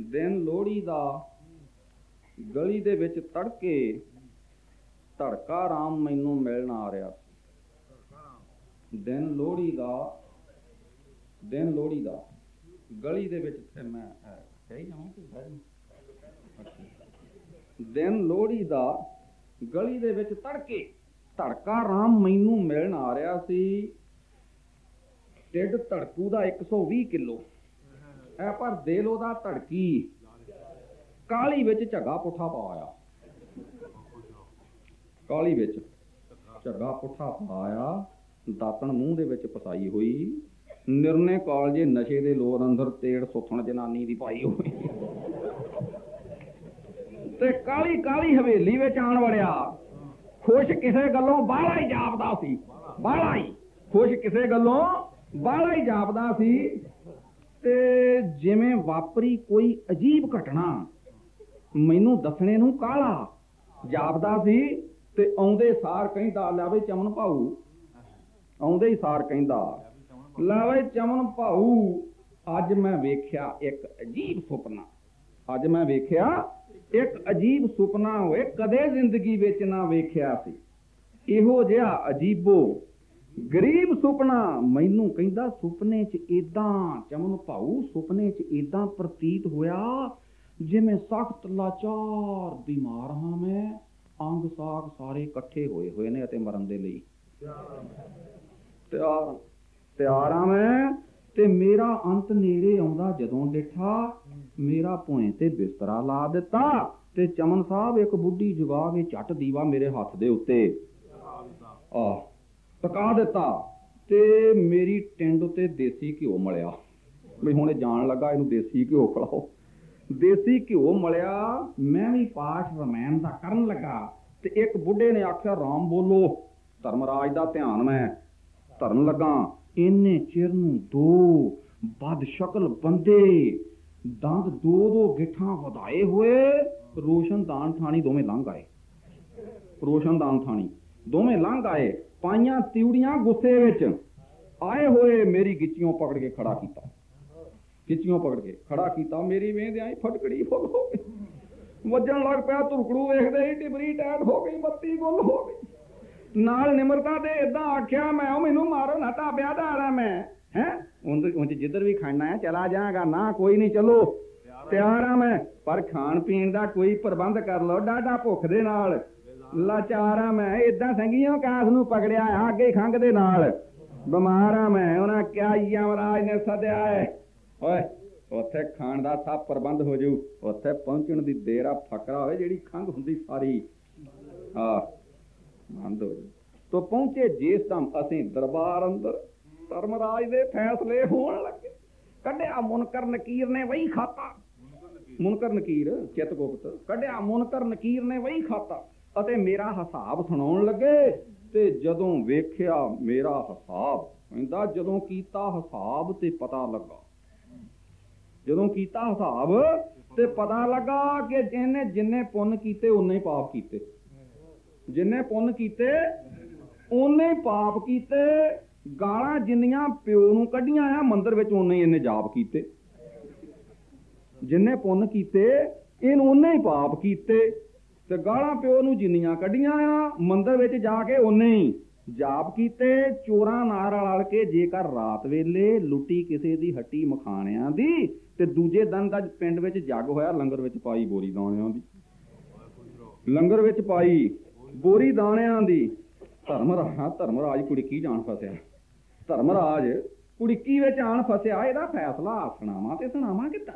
ਦਿਨ ਲੋਹੜੀ ਦਾ ਗਲੀ ਦੇ ਵਿੱਚ ਤੜਕੇ ਧੜਕਾ ਰਾਮ ਮੈਨੂੰ ਮਿਲਣ ਆ ਰਿਹਾ ਸੀ। ਦਿਨ ਲੋਹੜੀ ਦਾ ਦਿਨ ਲੋਹੜੀ ਦਾ ਗਲੀ ਦੇ ਵਿੱਚ ਤੇ ਮੈਂ ਅਹ, ਜਾਵਾਂ ਕਿ ਦਿਨ ਲੋਹੜੀ ਦਾ ਗਲੀ ਦੇ ਵਿੱਚ ਤੜਕੇ ਧੜਕਾ ਰਾਮ ਮੈਨੂੰ ਮਿਲਣ ਆ ਰਿਹਾ ਸੀ। ਢਿੱਡ ਧੜਕੂ ਦਾ 120 ਕਿਲੋ। ਐ ਪਰ ਦਿਲ ਉਹਦਾ ਧੜਕੀ। ਕਾਲੀ ਵਿੱਚ ਝੱਗਾ ਪੁੱਠਾ ਪਾਇਆ। ਕਾਲੀ ਵਿੱਚ ਝੱਗਾ ਪੁੱਠਾ ਪਾਇਆ, ਦਾਤਣ ਮੂੰਹ ਦੇ ਵਿੱਚ ਫਸਾਈ ਹੋਈ। ਨਿਰਣੇ ਕਾਲਜੇ ਨਸ਼ੇ ਦੇ ਲੋਰ ਅੰਦਰ ਤੇੜ ਸੁੱਥਣ ਜਨਾਨੀ ਦੀ ਪਾਈ ਹੋਈ। ਤੇ ਕਾਲੀ ਕਾਲੀ ਹਵੇਲੀ ਵਿੱਚ ਆਣ ਵੜਿਆ। ਖੁਸ਼ ਕਿਸੇ ਗੱਲੋਂ ਬਾਹਲਾ ਹੀ ਜਾਪਦਾ ਸੀ। ਬਾਹਲਾ ਹੀ। ਖੁਸ਼ ਕਿਸੇ ਗੱਲੋਂ ਬਾਹਲਾ ਹੀ ਜਾਪਦਾ ਸੀ। ਤੇ ਜਿਵੇਂ ਵਾਪਰੀ ਕੋਈ ਅਜੀਬ ਘਟਨਾ, ਮੈਨੂੰ ਦੱਸਣੇ ਨੂੰ ਕਾਲਾ। ਜਾਪਦਾ ਸੀ ਤੇ ਆਉਂਦੇ ਸਾਰ ਕਹਿੰਦਾ ਲਾਵੇ ਚਮਨ ਭਾਊ। ਆਉਂਦੇ ਹੀ ਸਾਰ ਕਹਿੰਦਾ ਲਾਵੇ ਚਮਨ ਭਾਊ। ਅੱਜ ਮੈਂ ਵੇਖਿਆ ਇੱਕ ਅਜੀਬ ਸੁਪਨਾ। ਅੱਜ ਮੈਂ ਵੇਖਿਆ ਇੱਕ ਅਜੀਬ ਸੁਪਨਾ ਹੋਏ, ਕਦੇ ਜ਼ਿੰਦਗੀ ਵਿੱਚ ਨਾ ਵੇਖਿਆ ਸੀ। ਇਹੋ ਜਿਹਾ ਅਜੀਬੋ ਗਰੀਬ ਸੁਪਨਾ, ਮੈਨੂੰ ਕਹਿੰਦਾ ਸੁਪਨੇ 'ਚ ਇਦਾਂ ਚਮਨ ਭਾਊ, ਸੁਪਨੇ 'ਚ ਇਦਾਂ ਪ੍ਰਤੀਤ ਹੋਇਆ, ਜਿਵੇਂ ਸਖਤ ਲਾਚਾਰ ਬਿਮਾਰ ਹਾਂ ਮੈਂ, ਅੰਗ ਸਾਗ ਸਾਰੇ ਇਕੱਠੇ ਹੋਏ ਹੋਏ ਨੇ ਅਤੇ ਮਰਨ ਦੇ ਲਈ। ਤਿਆਰ ਤਿਆਰ ਆ ਮੈਂ, ਤੇ ਮੇਰਾ ਅੰਤ ਨੇੜੇ ਆਉਂਦਾ ਜਦੋਂ ਡਿਠਾ ਮੇਰਾ ਭੋਏ ਤੇ ਬਿਸਤਰਾ ਲਾ ਦਿੱਤਾ, ਤੇ ਚਮਨ ਸਾਹਿਬ ਇੱਕ ਬੁੱਢੀ ਜਗਾ ਕੇ ਝੱਟ ਦੀਵਾ ਮੇਰੇ ਹੱਥ ਦੇ ਉੱਤੇ। ਆਹ ਟਕਾ ਦਿੱਤਾ ਤੇ ਮੇਰੀ ਟਿੰਡ ਉੱਤੇ ਦੇਸੀ ਘਿਓ ਮਲਿਆ। ਵੀ ਹੁਣ ਇਹ ਜਾਣ ਲੱਗਾ ਇਹਨੂੰ ਦੇਸੀ ਘਿਓ ਖਿਲਾਓ। ਦੇਸੀ ਘਿਓ ਮਲਿਆ, ਮੈਂ ਵੀ ਪਾਠ ਰਮਾਇਣ ਦਾ ਕਰਨ ਲੱਗਾ ਤੇ ਇੱਕ ਬੁੱਢੇ ਨੇ ਆਖਿਆ, ਰਾਮ ਬੋਲੋ, ਧਰਮਰਾਜ ਦਾ ਧਿਆਨ ਮੈਂ ਧਰਨ ਲੱਗਾ। ਇੰਨੇ ਚਿਰ ਨੂੰ ਦੋ ਬਦ ਸ਼ਕਲ ਬੰਦੇ ਦੰਦ ਦੋ ਦੋ ਗਿੱਠਾਂ ਵਧਾਏ ਹੋਏ ਰੋਸ਼ਨ ਦਾਨ ਥਾਣੀ ਦੋਵੇਂ ਲੰਘ ਆਏ। ਰੋਸ਼ਨ ਦਾਨ ਥਾਣੀ ਦੋਵੇਂ ਲੰਘ ਆਏ। ਪਾਈਆਂ ਤਿਉੜੀਆਂ ਗੁੱਸੇ ਵਿੱਚ ਆਏ ਹੋਏ ਮੇਰੀ ਗਿੱਚੀਆਂ ਪਕੜ ਕੇ ਖੜਾ ਕੀਤਾ। ਗਿੱਚੀਆਂ ਪਕੜ ਕੇ ਖੜਾ ਕੀਤਾ ਮੇਰੀ ਵੇਂਦੇ ਆਈ ਫਟਕੜੀ ਫੁੱਲ ਹੋ ਗਈ। ਵੱਜਣ ਲੱਗ ਪਿਆ ਤੁਰਕੜੂ ਵੇਖਦੇ ਹੀ ਟਿਬਰੀ ਟੈਟ ਹੋ ਗਈ ਬੱਤੀ ਗੁੱਲ ਹੋ ਗਈ। ਨਾਲ ਨਿਮਰਤਾ ਦੇ ਇਦਾਂ ਆਖਿਆ ਮੈਂ ਉਹ ਮੈਨੂੰ ਮਾਰੋ ਨਾ ਢਾਬਿਆ ਧਾਰਾ ਮੈਂ। ਹੈ? ਉਂਝ ਜਿੱਧਰ ਵੀ ਖਾਣਾ ਹੈ ਚਲਾ ਜਾਗਾ ਨਾ ਕੋਈ ਨਹੀਂ ਚਲੋ। ਤਿਆਰ ਆ। ਮੈਂ। ਪਰ ਖਾਣ ਪੀਣ ਦਾ ਕੋਈ ਪ੍ਰਬੰਧ ਕਰ ਲਓ ਡਾਢਾ ਭੁੱਖ ਦੇ ਨਾਲ। ਲਾਚਾਰ ਮੈਂ ਇਦਾਂ ਸੰਗੀਆਂ ਕਾਸ ਨੂੰ ਪਕੜਿਆ ਆ ਖੰਗ ਦੇ ਨਾਲ। ਬਿਮਾਰ ਮੈਂ, ਉਹਨਾਂ ਕਿਹਾ ਯਮਰਾਜ ਨੇ ਸੱਦਿਆ ਹੈ ਓਏ, ਉੱਥੇ ਖਾਣ ਦਾ ਸਭ ਪ੍ਰਬੰਧ ਹੋ ਜਾਊ ਉੱਥੇ ਪਹੁੰਚਣ ਦੀ ਦੇਰ ਆ, ਫਕਰਾ ਹੋਵੇ ਜਿਹੜੀ ਖੰਗ ਹੁੰਦੀ ਸਾਰੀ। ਆ, ਬੰਦ ਹੋ ਜਾਊ ਤੋ ਪਹੁੰਚੇ ਜਿਸ ਟਾਈਮ ਅਸੀਂ ਦਰਬਾਰ ਅੰਦਰ। ਧਰਮਰਾਜ ਦੇ ਫੈਸਲੇ ਹੋਣ ਲੱਗੇ। ਕੱਢਿਆ ਮੁਨਕਰ ਨਕੀਰ ਨੇ ਵਹੀ ਖਾਤਾ। ਮੁਨਕਰ ਨਕੀਰ ਚਿਤਗੁਪਤ ਕੱਢਿਆ ਮੁਨਕਰ ਨਕੀਰ ਨੇ ਵਹੀ ਖਾਤਾ। ਅਤੇ ਮੇਰਾ ਹਿਸਾਬ ਸੁਣਾਉਣ ਲੱਗੇ ਤੇ ਜਦੋਂ ਵੇਖਿਆ ਮੇਰਾ ਹਿਸਾਬ ਕਹਿੰਦਾ ਜਦੋਂ ਕੀਤਾ ਹਿਸਾਬ ਤੇ ਪਤਾ ਲੱਗਾ। ਜਦੋਂ ਕੀਤਾ ਹਿਸਾਬ ਤੇ ਪਤਾ ਲੱਗਾ ਕਿ ਜਿਹਨੇ ਜਿੰਨੇ ਪੁੰਨ ਕੀਤੇ ਉਨੇ ਹੀ ਪਾਪ ਕੀਤੇ। ਜਿੰਨੇ ਪੁੰਨ ਕੀਤੇ ਉਨੇ ਹੀ ਪਾਪ ਕੀਤੇ। ਗਾਲਾਂ ਜਿੰਨੀਆਂ ਪਿਓ ਨੂੰ ਕੱਢੀਆਂ ਆ, ਮੰਦਰ ਵਿੱਚ ਉਨੇ ਹੀ ਇਹਨੇ ਜਾਪ ਕੀਤੇ। ਜਿੰਨੇ ਪੁੰਨ ਕੀਤੇ, ਇਹਨੂੰ ਉਨੇ ਹੀ ਪਾਪ ਕੀਤੇ। ਤੇ ਗਾਲਾਂ ਪਿਓ ਨੂੰ ਜਿੰਨੀਆਂ ਕੱਢੀਆਂ ਆ, ਮੰਦਰ ਵਿੱਚ ਜਾ ਕੇ ਉਨੇ ਹੀ ਜਾਪ ਕੀਤੇ, ਚੋਰਾਂ ਨਾਲ ਰਲ ਕੇ ਜੇਕਰ ਰਾਤ ਵੇਲੇ ਲੁੱਟੀ ਕਿਸੇ ਦੀ ਹੱਟੀ ਮਖਾਣਿਆਂ ਦੀ, ਤੇ ਦੂਜੇ ਦਿਨ ਦਾ ਪਿੰਡ ਵਿੱਚ ਜੱਗ ਹੋਇਆ, ਲੰਗਰ ਵਿੱਚ ਪਾਈ ਬੋਰੀ ਦਾਣਿਆਂ ਦੀ। ਲੰਗਰ ਵਿੱਚ ਪਾਈ ਬੋਰੀ ਦਾਣਿਆਂ ਦੀ। ਧਰਮਰਾਜ ਧਰਮਰਾਜ ਕੁੜਕੀ ਜਾਣ ਫਸਿਆ? ਧਰਮਰਾਜ ਕੁੜਕੀ ਵਿੱਚ ਆਣ ਫਸਿਆ? ਇਹਦਾ ਫੈਸਲਾ ਸੁਣਾਵਾਂ ਤੇ ਸੁਣਾਵਾਂ ਕਿੱਦਾਂ?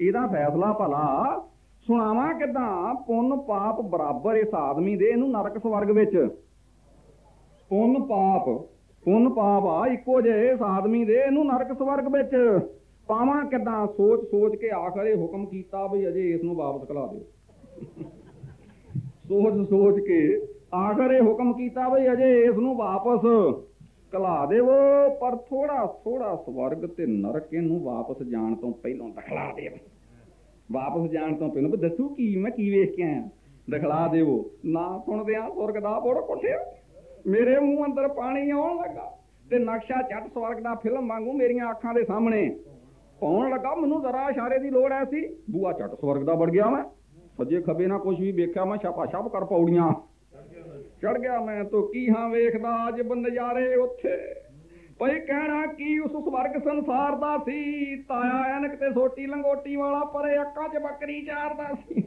ਇਹਦਾ ਫੈਸਲਾ ਭਲਾ ਸੁਣਾਵਾਂ ਕਿੱਦਾਂ? ਪੁੰਨ ਪਾਪ ਬਰਾਬਰ ਇਸ ਆਦਮੀ ਦੇ, ਇਹਨੂੰ ਨਰਕ ਸਵਰਗ ਵਿੱਚ। ਪੁੰਨ ਪਾਪ ਪੁੰਨ ਪਾਪ ਆ, ਇੱਕੋ ਜਿਹੇ ਇਸ ਆਦਮੀ ਦੇ, ਇਹਨੂੰ ਨਰਕ ਸਵਰਗ ਵਿੱਚ। ਪਾਵਾਂ ਕਿੱਦਾਂ? ਸੋਚ ਸੋਚ ਕੇ ਆਖਰ ਹੁਕਮ ਕੀਤਾ ਵੀ ਅਜੇ ਇਸ ਨੂੰ ਵਾਪਸ ਕਲਾ ਦਿਓ। ਸੋਚ ਸੋਚ ਕੇ ਆਖਰ ਇਹ ਹੁਕਮ ਕੀਤਾ ਵੀ ਅਜੇ ਇਸ ਨੂੰ ਵਾਪਸ ਕਲਾ ਦੇਵੋ, ਪਰ ਥੋੜਾ ਥੋੜਾ ਸਵਰਗ ਤੇ ਨਰਕ ਇਹਨੂੰ ਵਾਪਸ ਜਾਣ ਤੋਂ ਪਹਿਲਾਂ ਦਿਖਲਾ ਦੇਵੋ। ਵਾਪਸ ਜਾਣ ਤੋਂ ਪਹਿਲਾਂ ਵੀ ਦੱਸੂ ਕੀ, ਮੈਂ ਕੀ ਵੇਖ ਕੇ ਆਇਆ। ਦਿਖਲਾ ਦੇਵੋ। ਨਾ ਸੁਣਦੇ ਆ ਸੁਰਗ ਦਾ ਬੋੜ ਕੋਠਿਆ। ਮੇਰੇ ਮੂੰਹ ਅੰਦਰ ਪਾਣੀ ਆਉਣ ਲੱਗਾ ਤੇ ਨਕਸ਼ਾ ਚੱਟ ਸਵਰਗ ਦਾ ਫਿਲਮ ਵਾਂਗੂ ਮੇਰੀਆਂ ਅੱਖਾਂ ਦੇ ਸਾਹਮਣੇ। ਕੌਣ ਲੱਗਾ, ਮੈਨੂੰ ਜ਼ਰਾ ਇਸ਼ਾਰੇ ਦੀ ਲੋੜ ਐ ਸੀ। ਬੂਆ ਚੱਟ ਸਵਰਗ ਦਾ ਵੜ ਗਿਆ ਮੈਂ। ਸੱਜੇ ਖੱਬੇ ਨਾ ਕੁਝ ਵੀ ਵੇਖਿਆ ਮੈਂ ਛਾਪਾ ਛਾਪ ਕਰ ਪੌੜੀਆਂ। ਚੜ ਗਿਆ ਮੈਂ। ਤੋ ਕੀ ਹਾਂ ਵੇਖਦਾ ਅੱਜ ਨਜ਼ਾਰੇ ਉੱਥੇ? ਭਈ ਕਹਿਣਾ ਕੀ ਉਸ ਸਵਰਗ ਸੰਸਾਰ ਦਾ ਸੀ? ਤਾਇਆ ਐਨਕ ਤੇ ਸੋਟੀ ਲੰਗੋਟੀ ਵਾਲਾ, ਪਰੇ ਅੱਖਾਂ 'ਚ ਬੱਕਰੀ ਚਾਰਦਾ ਸੀ।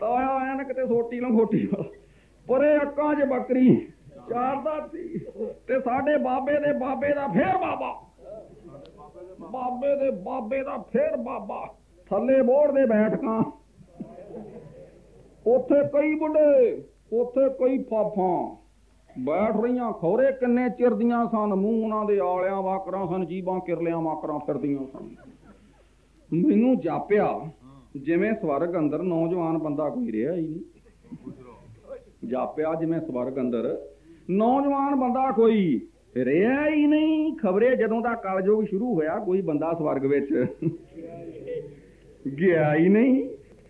ਤਾਇਆ ਐਨਕ ਤੇ ਸੋਟੀ ਲੰਗੋਟੀ ਵਾਲਾ, ਪਰੇ ਅੱਖਾਂ 'ਚ ਬੱਕਰੀ ਚਾਰਦਾ ਸੀ। ਤੇ ਸਾਡੇ ਬਾਬੇ ਦੇ ਬਾਬੇ ਦਾ ਫੇਰ ਬਾਬਾ। ਬਾਬੇ ਦੇ ਬਾਬੇ ਦਾ ਫੇਰ ਬਾਬਾ। ਥੱਲੇ ਬੋੜ ਦੇ ਬੈਠਕਾਂ ਉੱਥੇ ਕਈ ਬੁੱਢੇ, ਉੱਥੇ ਕਈ ਫਾਫਾਂ। ਬੈਠ ਰਹੀਆਂ ਖੌਰੇ ਕਿੰਨੇ ਚਿਰ ਦੀਆਂ ਸਨ, ਮੂੰਹ ਉਹਨਾਂ ਦੇ ਆਲਿਆਂ ਵਾਕਰਾਂ ਸਨ, ਜੀਬਾਂ ਕਿਰਲਿਆਂ ਵਾਕਰਾਂ ਫਿਰਦੀਆਂ ਸਨ। ਮੈਨੂੰ ਜਾਪਿਆ, ਜਿਵੇਂ ਸਵਰਗ ਅੰਦਰ ਨੌਜਵਾਨ ਬੰਦਾ ਕੋਈ ਰਿਹਾ ਹੀ ਨਹੀਂ। ਜਾਪਿਆ ਜਿਵੇਂ ਸਵਰਗ ਅੰਦਰ ਨੌਜਵਾਨ ਬੰਦਾ ਕੋਈ ਰਿਹਾ ਹੀ ਨਹੀਂ। ਖਬਰੇ ਜਦੋਂ ਦਾ ਕਲਯੁਗ ਸ਼ੁਰੂ ਹੋਇਆ, ਕੋਈ ਬੰਦਾ ਸਵਰਗ ਵਿੱਚ ਗਿਆ ਹੀ ਨਹੀਂ।